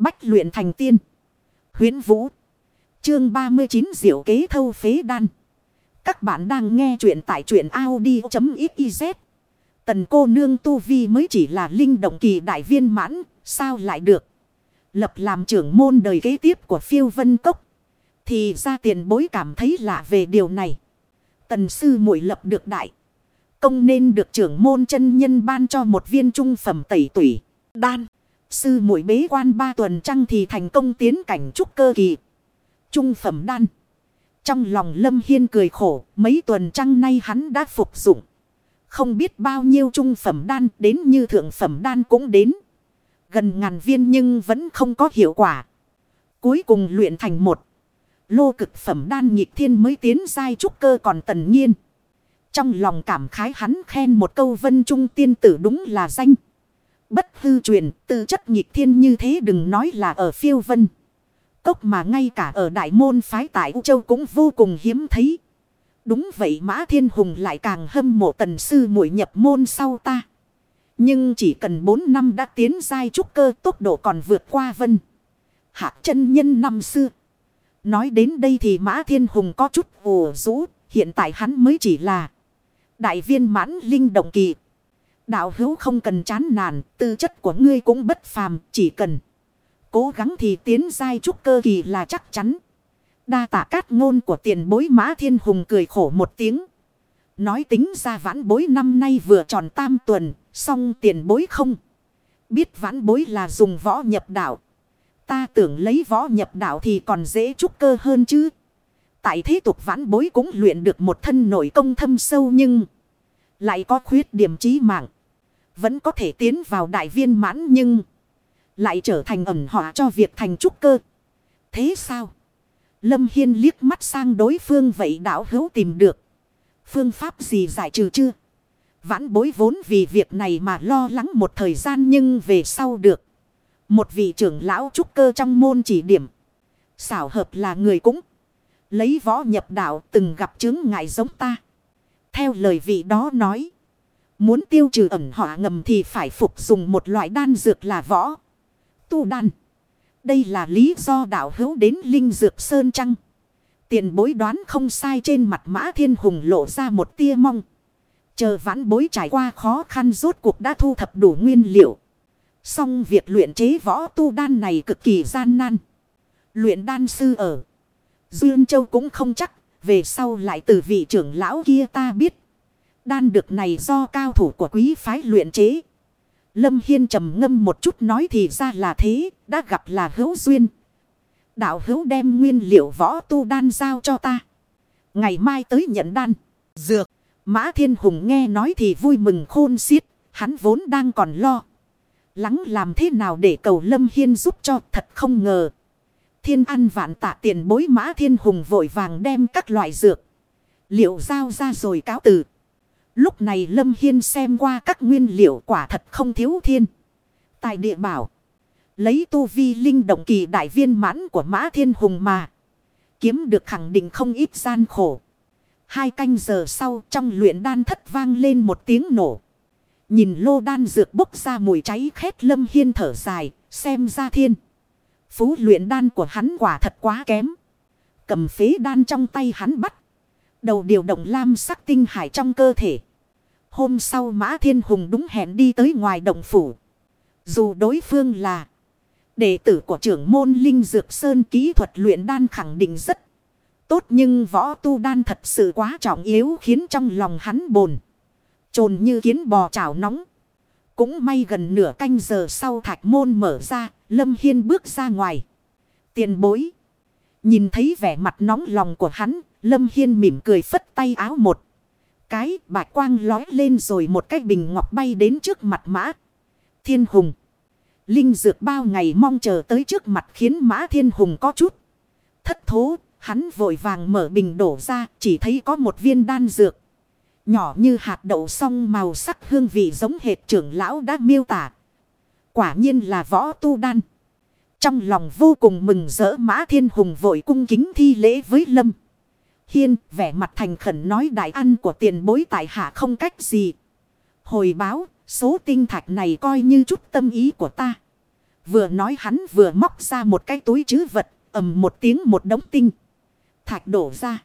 Bách luyện thành tiên. huyễn Vũ. Chương 39 Diệu kế thâu phế đan. Các bạn đang nghe truyện tại truyện Audi.xyz. Tần cô nương tu vi mới chỉ là linh động kỳ đại viên mãn. Sao lại được? Lập làm trưởng môn đời kế tiếp của phiêu vân cốc. Thì ra tiền bối cảm thấy lạ về điều này. Tần sư muội lập được đại. Công nên được trưởng môn chân nhân ban cho một viên trung phẩm tẩy tủy. Đan. Sư muội bế quan ba tuần trăng thì thành công tiến cảnh trúc cơ kỳ. Trung phẩm đan. Trong lòng Lâm Hiên cười khổ, mấy tuần trăng nay hắn đã phục dụng. Không biết bao nhiêu trung phẩm đan đến như thượng phẩm đan cũng đến. Gần ngàn viên nhưng vẫn không có hiệu quả. Cuối cùng luyện thành một. Lô cực phẩm đan nhịp thiên mới tiến giai trúc cơ còn tần nhiên. Trong lòng cảm khái hắn khen một câu vân trung tiên tử đúng là danh. Bất hư truyền, tư chất nghịch thiên như thế đừng nói là ở phiêu vân. Cốc mà ngay cả ở đại môn phái tại U Châu cũng vô cùng hiếm thấy. Đúng vậy Mã Thiên Hùng lại càng hâm mộ tần sư muội nhập môn sau ta. Nhưng chỉ cần 4 năm đã tiến giai trúc cơ tốc độ còn vượt qua vân. Hạ chân nhân năm xưa. Nói đến đây thì Mã Thiên Hùng có chút ủ rũ. Hiện tại hắn mới chỉ là đại viên mãn linh động kỳ. Đạo hữu không cần chán nản. Tư chất của ngươi cũng bất phàm. Chỉ cần cố gắng thì tiến giai trúc cơ kỳ là chắc chắn. Đa tạ cát ngôn của tiền bối Mã Thiên Hùng cười khổ một tiếng. Nói tính ra vãn bối năm nay vừa tròn tam tuần. Xong tiền bối không. Biết vãn bối là dùng võ nhập đạo. Ta tưởng lấy võ nhập đạo thì còn dễ trúc cơ hơn chứ. Tại thế tục vãn bối cũng luyện được một thân nội công thâm sâu nhưng lại có khuyết điểm trí mạng. Vẫn có thể tiến vào đại viên mãn nhưng lại trở thành ẩn họa cho việc thành trúc cơ. Thế sao? Lâm Hiên liếc mắt sang đối phương vậy đảo hữu tìm được. Phương pháp gì giải trừ chưa? Vãn bối vốn vì việc này mà lo lắng một thời gian nhưng về sau được. Một vị trưởng lão trúc cơ trong môn chỉ điểm. Xảo hợp là người cũng. Lấy võ nhập đạo từng gặp chứng ngại giống ta. Theo lời vị đó nói. Muốn tiêu trừ ẩn họa ngầm thì phải phục dùng một loại đan dược là võ. Tu đan. Đây là lý do đạo hữu đến Linh Dược Sơn Trăng. Tiền bối đoán không sai trên mặt mã thiên hùng lộ ra một tia mong. Chờ vãn bối trải qua khó khăn rốt cuộc đã thu thập đủ nguyên liệu. Xong việc luyện chế võ tu đan này cực kỳ gian nan. Luyện đan sư ở Dương Châu cũng không chắc. Về sau lại từ vị trưởng lão kia ta biết. Đan được này do cao thủ của quý phái luyện chế. Lâm Hiên trầm ngâm một chút nói thì ra là thế. Đã gặp là hữu duyên. Đạo hữu đem nguyên liệu võ tu đan giao cho ta. Ngày mai tới nhận đan. Dược. Mã Thiên Hùng nghe nói thì vui mừng khôn xiết. Hắn vốn đang còn lo. Lắng làm thế nào để cầu Lâm Hiên giúp cho, thật không ngờ. Thiên ăn vạn tạ tiền bối Mã Thiên Hùng vội vàng đem các loại dược. Liệu giao ra rồi cáo từ. Lúc này Lâm Hiên xem qua các nguyên liệu quả thật không thiếu thiên. Tài địa bảo. Lấy tu vi linh động kỳ đại viên mãn của Mã Thiên Hùng mà. Kiếm được khẳng định không ít gian khổ. Hai canh giờ sau trong luyện đan thất vang lên một tiếng nổ. Nhìn lô đan dược bốc ra mùi cháy khét lâm hiên thở dài, xem ra thiên. Phú luyện đan của hắn quả thật quá kém. Cầm phế đan trong tay hắn bắt. Đầu điều động lam sắc tinh hải trong cơ thể. Hôm sau Mã Thiên Hùng đúng hẹn đi tới ngoài động phủ. Dù đối phương là đệ tử của trưởng môn Linh Dược Sơn kỹ thuật luyện đan khẳng định rất tốt nhưng võ tu đan thật sự quá trọng yếu khiến trong lòng hắn bồn. Trồn như kiến bò chảo nóng. Cũng may gần nửa canh giờ sau thạch môn mở ra, Lâm Hiên bước ra ngoài. Tiền bối. Nhìn thấy vẻ mặt nóng lòng của hắn, Lâm Hiên mỉm cười phất tay áo một. Cái bạch quang lói lên rồi một cái bình ngọc bay đến trước mặt mã. Thiên Hùng. Linh dược bao ngày mong chờ tới trước mặt khiến mã Thiên Hùng có chút. Thất thố, hắn vội vàng mở bình đổ ra, chỉ thấy có một viên đan dược. Nhỏ như hạt đậu song màu sắc hương vị giống hệt trưởng lão đã miêu tả. Quả nhiên là võ tu đan. Trong lòng vô cùng mừng rỡ mã thiên hùng vội cung kính thi lễ với lâm. Hiên vẻ mặt thành khẩn nói đại ăn của tiền bối tại hạ không cách gì. Hồi báo số tinh thạch này coi như chút tâm ý của ta. Vừa nói hắn vừa móc ra một cái túi chứ vật, ầm một tiếng một đống tinh. Thạch đổ ra.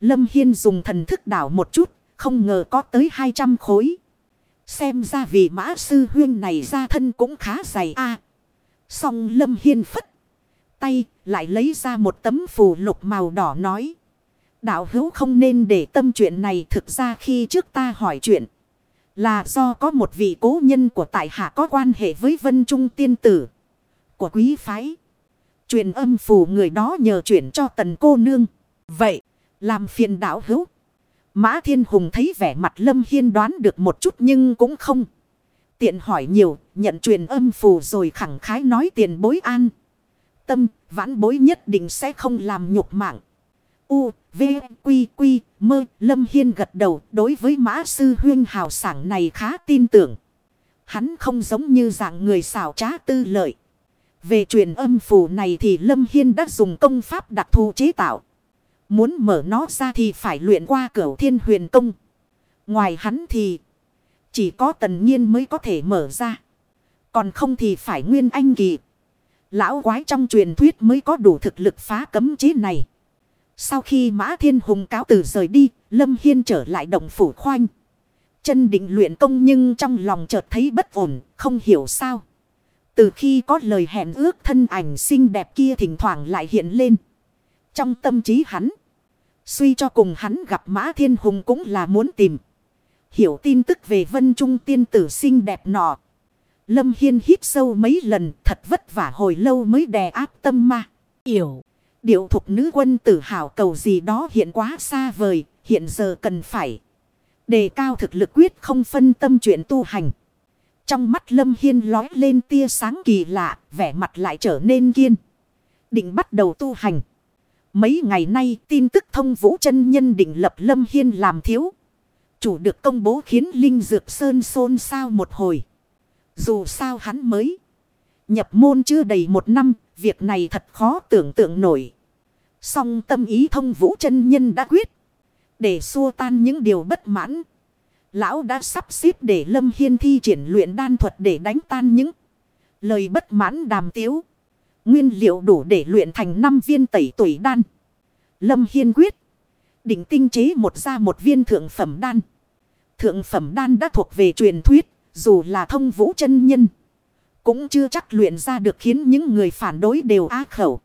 Lâm Hiên dùng thần thức đảo một chút, không ngờ có tới 200 khối. Xem ra vì mã sư huyên này ra thân cũng khá dày a à, Xong Lâm Hiên phất. Tay lại lấy ra một tấm phù lục màu đỏ nói. Đạo hữu không nên để tâm chuyện này thực ra khi trước ta hỏi chuyện. Là do có một vị cố nhân của tại hạ có quan hệ với vân trung tiên tử. Của quý phái. Truyền âm phù người đó nhờ chuyển cho tần cô nương. Vậy, làm phiền đạo hữu. Mã Thiên Hùng thấy vẻ mặt Lâm Hiên đoán được một chút nhưng cũng không. Tiện hỏi nhiều, nhận truyền âm phù rồi khẳng khái nói tiền bối an. Tâm, vãn bối nhất định sẽ không làm nhục mạng. U, V, Quy, Quy, Mơ, Lâm Hiên gật đầu đối với mã sư huyên hào sảng này khá tin tưởng. Hắn không giống như dạng người xảo trá tư lợi. Về truyền âm phù này thì Lâm Hiên đã dùng công pháp đặc thù chế tạo. Muốn mở nó ra thì phải luyện qua cửa thiên huyền công. Ngoài hắn thì chỉ có tần nhiên mới có thể mở ra. Còn không thì phải nguyên anh kỳ. Lão quái trong truyền thuyết mới có đủ thực lực phá cấm chế này. Sau khi Mã Thiên Hùng cáo từ rời đi, Lâm Hiên trở lại động phủ khoanh. Chân định luyện công nhưng trong lòng chợt thấy bất ổn, không hiểu sao. Từ khi có lời hẹn ước thân ảnh xinh đẹp kia thỉnh thoảng lại hiện lên. Trong tâm trí hắn, suy cho cùng hắn gặp Mã Thiên Hùng cũng là muốn tìm. Hiểu tin tức về vân trung tiên tử xinh đẹp nọ. Lâm Hiên hít sâu mấy lần thật vất vả hồi lâu mới đè áp tâm ma. Yểu. Điệu thục nữ quân tử hào cầu gì đó hiện quá xa vời. Hiện giờ cần phải. Đề cao thực lực quyết không phân tâm chuyện tu hành. Trong mắt Lâm Hiên lói lên tia sáng kỳ lạ. Vẻ mặt lại trở nên kiên. Định bắt đầu tu hành. Mấy ngày nay tin tức thông vũ chân nhân định lập Lâm Hiên làm thiếu. Chủ được công bố khiến Linh Dược Sơn xôn xao một hồi. Dù sao hắn mới nhập môn chưa đầy một năm, việc này thật khó tưởng tượng nổi. Song tâm ý thông vũ chân nhân đã quyết. Để xua tan những điều bất mãn. Lão đã sắp xếp để Lâm Hiên thi triển luyện đan thuật để đánh tan những lời bất mãn đàm tiếu. Nguyên liệu đủ để luyện thành 5 viên tẩy tuổi đan. Lâm Hiên quyết. Định tinh chế một ra một viên thượng phẩm đan. Thượng phẩm đan đã thuộc về truyền thuyết. Dù là thông vũ chân nhân. Cũng chưa chắc luyện ra được khiến những người phản đối đều á khẩu.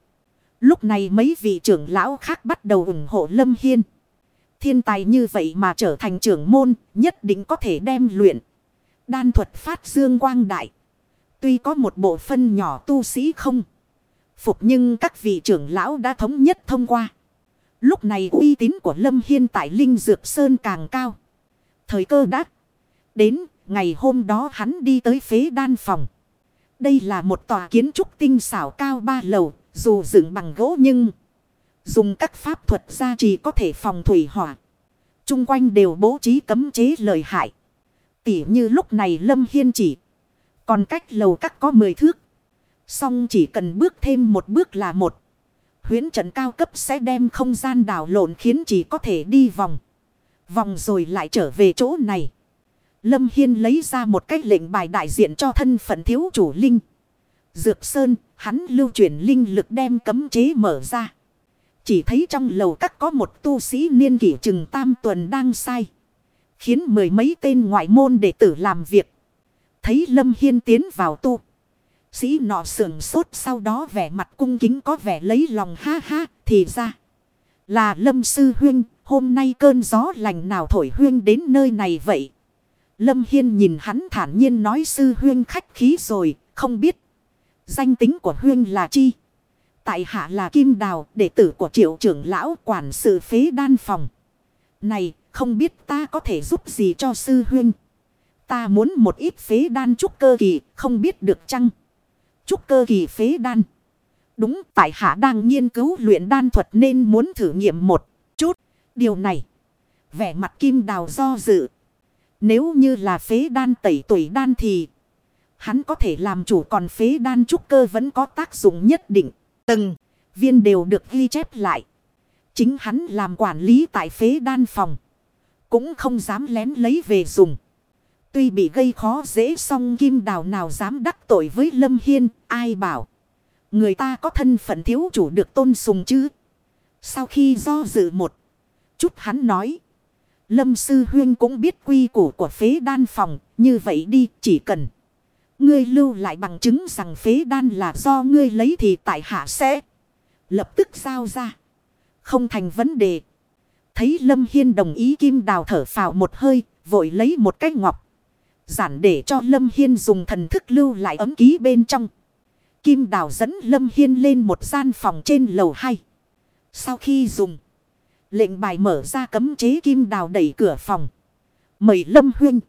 Lúc này mấy vị trưởng lão khác bắt đầu ủng hộ Lâm Hiên. Thiên tài như vậy mà trở thành trưởng môn nhất định có thể đem luyện. Đan thuật phát dương quang đại. Tuy có một bộ phân nhỏ tu sĩ không. Phục nhưng các vị trưởng lão đã thống nhất thông qua. Lúc này uy tín của Lâm Hiên tại Linh Dược Sơn càng cao. Thời cơ đã đến, ngày hôm đó hắn đi tới phế đan phòng. Đây là một tòa kiến trúc tinh xảo cao ba lầu, dù dựng bằng gỗ nhưng, dùng các pháp thuật gia trì có thể phòng thủy hỏa. Trung quanh đều bố trí cấm chế lợi hại. Tỉ như lúc này Lâm Hiên chỉ, còn cách lầu các có 10 thước. Xong chỉ cần bước thêm một bước là một. Huyến trận cao cấp sẽ đem không gian đảo lộn khiến chỉ có thể đi vòng. Vòng rồi lại trở về chỗ này. Lâm Hiên lấy ra một cách lệnh bài đại diện cho thân phận thiếu chủ linh. Dược Sơn, hắn lưu chuyển linh lực đem cấm chế mở ra. Chỉ thấy trong lầu các có một tu sĩ niên kỷ chừng tam tuần đang sai. Khiến mười mấy tên ngoại môn đệ tử làm việc. Thấy Lâm Hiên tiến vào tu. Sĩ nọ sườn sốt sau đó vẻ mặt cung kính có vẻ lấy lòng ha ha thì ra. Là Lâm Sư Huyên hôm nay cơn gió lành nào thổi Huyên đến nơi này vậy. Lâm Hiên nhìn hắn thản nhiên nói Sư Huyên khách khí rồi không biết. Danh tính của Huyên là chi? Tại hạ là Kim Đào, đệ tử của triệu trưởng lão quản sự phế đan phòng. Này, không biết ta có thể giúp gì cho sư huyên. Ta muốn một ít phế đan trúc cơ kỳ, không biết được chăng? Trúc cơ kỳ phế đan. Đúng, tại hạ đang nghiên cứu luyện đan thuật nên muốn thử nghiệm một chút. Điều này, vẻ mặt kim đào do dự. Nếu như là phế đan tẩy tuổi đan thì hắn có thể làm chủ còn phế đan trúc cơ vẫn có tác dụng nhất định. Từng viên đều được ghi chép lại. Chính hắn làm quản lý tại phế đan phòng. Cũng không dám lén lấy về dùng. Tuy bị gây khó dễ song kim đào nào dám đắc tội với Lâm Hiên, ai bảo. Người ta có thân phận thiếu chủ được tôn sùng chứ. Sau khi do dự một chút hắn nói. Lâm Sư Huyên cũng biết quy củ của phế đan phòng, như vậy đi chỉ cần. Ngươi lưu lại bằng chứng rằng phế đan là do ngươi lấy thì tại hạ sẽ lập tức giao ra. Không thành vấn đề. Thấy Lâm Hiên đồng ý Kim Đào thở phào một hơi, vội lấy một cái ngọc. Giản để cho Lâm Hiên dùng thần thức lưu lại ấm ký bên trong. Kim Đào dẫn Lâm Hiên lên một gian phòng trên lầu 2. Sau khi dùng lệnh bài mở ra cấm chế Kim Đào đẩy cửa phòng. Mời Lâm Huyên.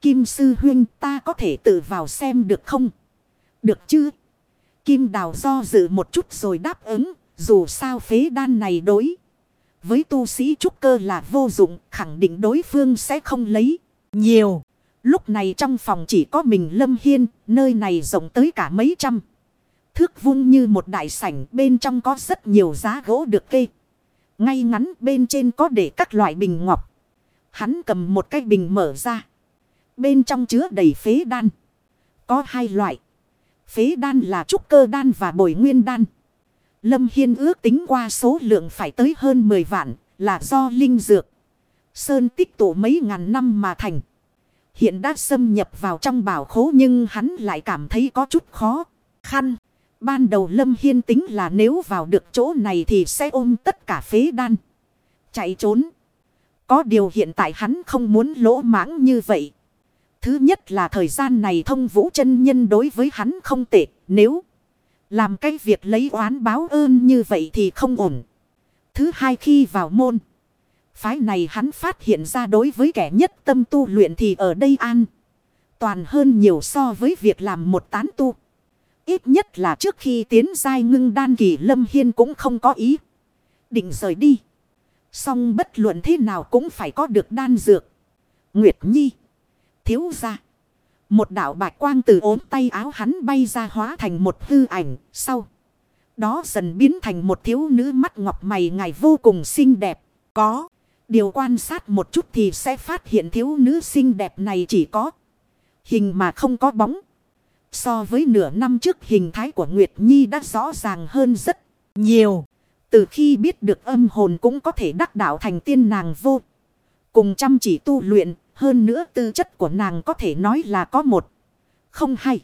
Kim Sư Huyên ta có thể tự vào xem được không? Được chứ? Kim Đào do dự một chút rồi đáp ứng. Dù sao phế đan này đối. Với tu sĩ trúc cơ là vô dụng. Khẳng định đối phương sẽ không lấy. Nhiều. Lúc này trong phòng chỉ có mình Lâm Hiên. Nơi này rộng tới cả mấy trăm. Thước vung như một đại sảnh. Bên trong có rất nhiều giá gỗ được kê. Ngay ngắn bên trên có để các loại bình ngọc. Hắn cầm một cái bình mở ra. Bên trong chứa đầy phế đan. Có hai loại. Phế đan là trúc cơ đan và bồi nguyên đan. Lâm Hiên ước tính qua số lượng phải tới hơn 10 vạn, là do linh dược. Sơn tích tụ mấy ngàn năm mà thành. Hiện đã xâm nhập vào trong bảo khố nhưng hắn lại cảm thấy có chút khó khăn. Ban đầu Lâm Hiên tính là nếu vào được chỗ này thì sẽ ôm tất cả phế đan. Chạy trốn. Có điều hiện tại hắn không muốn lỗ mãng như vậy. Thứ nhất là thời gian này thông vũ chân nhân đối với hắn không tệ. Nếu làm cái việc lấy oán báo ơn như vậy thì không ổn. Thứ hai khi vào môn. Phái này hắn phát hiện ra đối với kẻ nhất tâm tu luyện thì ở đây an. Toàn hơn nhiều so với việc làm một tán tu. Ít nhất là trước khi tiến giai ngưng đan kỳ Lâm Hiên cũng không có ý. Định rời đi. Song bất luận thế nào cũng phải có được đan dược. Nguyệt Nhi. Thiếu ra. Một đạo bạch quang từ ốm tay áo hắn bay ra hóa thành một hư ảnh. Sau. Đó dần biến thành một thiếu nữ mắt ngọc mày ngài vô cùng xinh đẹp. Có. Điều quan sát một chút thì sẽ phát hiện thiếu nữ xinh đẹp này chỉ có. Hình mà không có bóng. So với nửa năm trước hình thái của Nguyệt Nhi đã rõ ràng hơn rất nhiều. Từ khi biết được âm hồn cũng có thể đắc đạo thành tiên nàng vô. Cùng chăm chỉ tu luyện, hơn nữa tư chất của nàng có thể nói là có một. Không hay.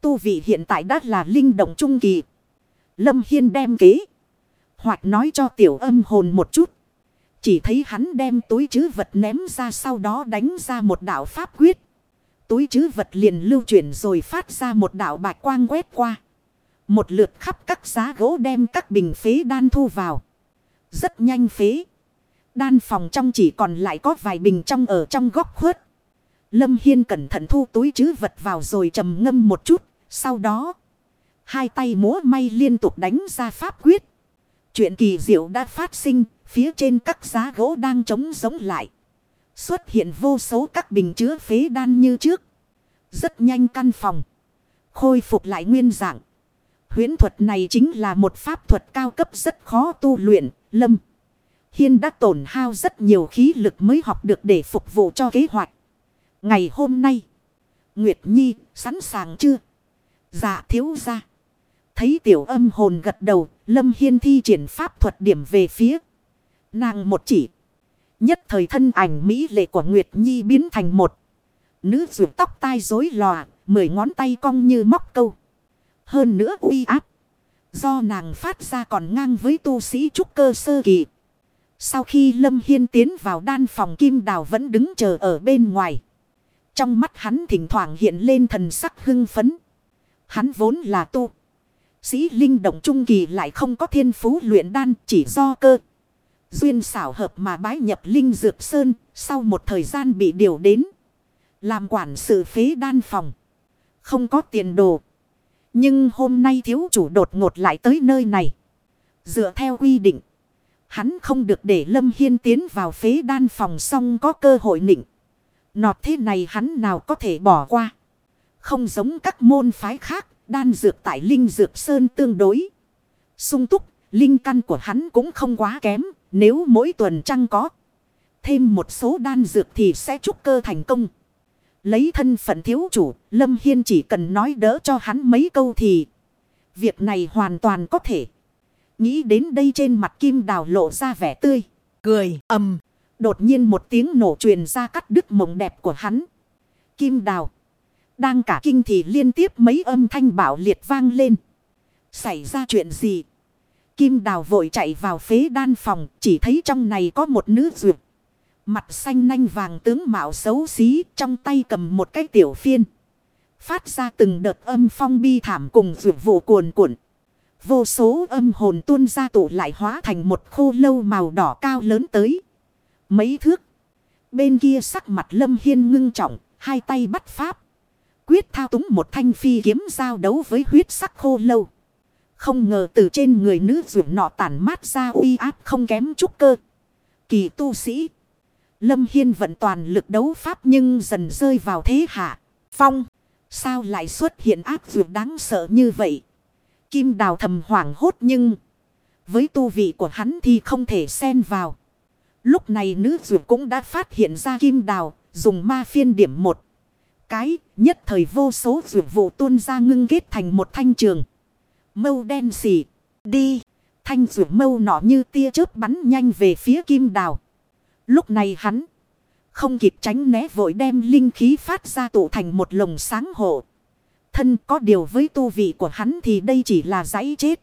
Tu vị hiện tại đã là linh động trung kỳ. Lâm Hiên đem kế. Hoặc nói cho tiểu âm hồn một chút. Chỉ thấy hắn đem túi chứ vật ném ra sau đó đánh ra một đạo pháp quyết túi chứ vật liền lưu chuyển rồi phát ra một đạo bạch quang quét qua. Một lượt khắp các giá gỗ đem các bình phế đan thu vào. Rất nhanh phế. Đan phòng trong chỉ còn lại có vài bình trong ở trong góc khuất. Lâm Hiên cẩn thận thu túi chứ vật vào rồi trầm ngâm một chút. Sau đó, hai tay múa may liên tục đánh ra pháp quyết. Chuyện kỳ diệu đã phát sinh, phía trên các giá gỗ đang trống giống lại. Xuất hiện vô số các bình chứa phế đan như trước. Rất nhanh căn phòng. Khôi phục lại nguyên dạng. Huyễn thuật này chính là một pháp thuật cao cấp rất khó tu luyện. Lâm. Hiên đã tổn hao rất nhiều khí lực mới học được để phục vụ cho kế hoạch. Ngày hôm nay. Nguyệt Nhi sẵn sàng chưa? Dạ thiếu ra. Thấy tiểu âm hồn gật đầu. Lâm Hiên thi triển pháp thuật điểm về phía. Nàng một chỉ. Nhất thời thân ảnh mỹ lệ của Nguyệt Nhi biến thành một. Nữ ruột tóc tai rối lòa, mười ngón tay cong như móc câu. Hơn nữa uy áp. Do nàng phát ra còn ngang với tu sĩ trúc cơ sơ kỳ. Sau khi Lâm Hiên tiến vào đan phòng kim đào vẫn đứng chờ ở bên ngoài. Trong mắt hắn thỉnh thoảng hiện lên thần sắc hưng phấn. Hắn vốn là tu. Sĩ linh động trung kỳ lại không có thiên phú luyện đan chỉ do cơ. Duyên xảo hợp mà bái nhập Linh Dược Sơn, sau một thời gian bị điều đến. Làm quản sự phế đan phòng. Không có tiền đồ. Nhưng hôm nay thiếu chủ đột ngột lại tới nơi này. Dựa theo quy định. Hắn không được để Lâm Hiên tiến vào phế đan phòng xong có cơ hội nịnh. Nọt thế này hắn nào có thể bỏ qua. Không giống các môn phái khác, đan dược tại Linh Dược Sơn tương đối. sung túc, linh căn của hắn cũng không quá kém, nếu mỗi tuần trăng có thêm một số đan dược thì sẽ trúc cơ thành công. Lấy thân phận thiếu chủ, Lâm Hiên chỉ cần nói đỡ cho hắn mấy câu thì việc này hoàn toàn có thể. Nghĩ đến đây trên mặt kim đào lộ ra vẻ tươi, cười, ầm. Đột nhiên một tiếng nổ truyền ra cắt đứt mộng đẹp của hắn. Kim đào. Đang cả kinh thì liên tiếp mấy âm thanh bảo liệt vang lên. Xảy ra chuyện gì? Kim đào vội chạy vào phế đan phòng. Chỉ thấy trong này có một nữ duyệt. Mặt xanh nanh vàng tướng mạo xấu xí. Trong tay cầm một cái tiểu phiên. Phát ra từng đợt âm phong bi thảm cùng duyệt vụ cuồn cuộn. Vô số âm hồn tuôn ra tụ lại hóa thành một khô lâu màu đỏ cao lớn tới. Mấy thước. Bên kia sắc mặt lâm hiên ngưng trọng. Hai tay bắt pháp. Quyết thao túng một thanh phi kiếm giao đấu với huyết sắc khô lâu. Không ngờ từ trên người nữ dụ nọ tản mát ra uy áp không kém chút cơ. Kỳ tu sĩ. Lâm Hiên vận toàn lực đấu pháp nhưng dần rơi vào thế hạ. Phong. Sao lại xuất hiện áp dụ đáng sợ như vậy? Kim đào thầm hoảng hốt nhưng. Với tu vị của hắn thì không thể xen vào. Lúc này nữ dụ cũng đã phát hiện ra kim đào. Dùng ma phiên điểm một. Cái nhất thời vô số dụ vụ tuôn ra ngưng kết thành một thanh trường. Mâu đen xỉ. Đi. Thanh dụ mâu nọ như tia chớp bắn nhanh về phía kim đào. Lúc này hắn. Không kịp tránh né vội đem linh khí phát ra tụ thành một lồng sáng hộ. Thân có điều với tu vị của hắn thì đây chỉ là giấy chết.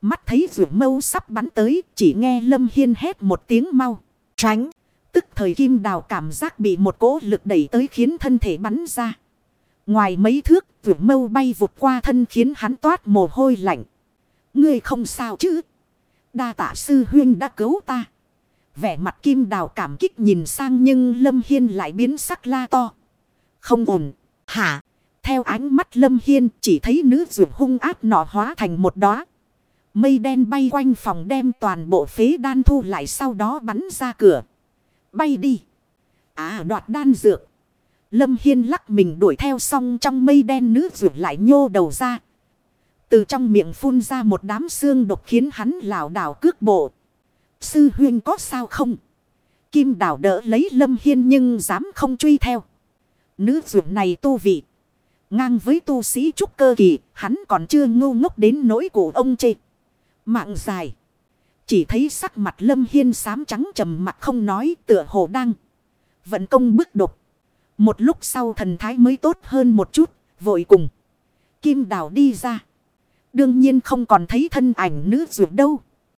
Mắt thấy rượu mâu sắp bắn tới, chỉ nghe Lâm Hiên hét một tiếng mau. Tránh. Tức thời kim đào cảm giác bị một cỗ lực đẩy tới khiến thân thể bắn ra. Ngoài mấy thước, rượu mâu bay vụt qua thân khiến hắn toát mồ hôi lạnh. Ngươi không sao chứ? Đa tạ sư huyên đã cứu ta. Vẻ mặt kim đào cảm kích nhìn sang nhưng Lâm Hiên lại biến sắc la to. Không ổn. Hả? Theo ánh mắt Lâm Hiên, chỉ thấy nữ rượu hung ác nọ hóa thành một đóa Mây đen bay quanh phòng đem toàn bộ phế đan thu lại sau đó bắn ra cửa. Bay đi. À đoạt đan dược. Lâm Hiên lắc mình đuổi theo xong trong mây đen nữ rượu lại nhô đầu ra. Từ trong miệng phun ra một đám xương độc khiến hắn lảo đảo cước bộ. Sư huyên có sao không? Kim đảo đỡ lấy Lâm Hiên nhưng dám không truy theo. Nữ rượu này tu vị. Ngang với tu sĩ trúc cơ kỳ, hắn còn chưa ngu ngốc đến nỗi của ông chê. Mạng dài. Chỉ thấy sắc mặt lâm hiên xám trắng trầm mặt không nói tựa hồ đang. Vận công bức đột Một lúc sau thần thái mới tốt hơn một chút, vội cùng. Kim đào đi ra. Đương nhiên không còn thấy thân ảnh nữ ruột đâu.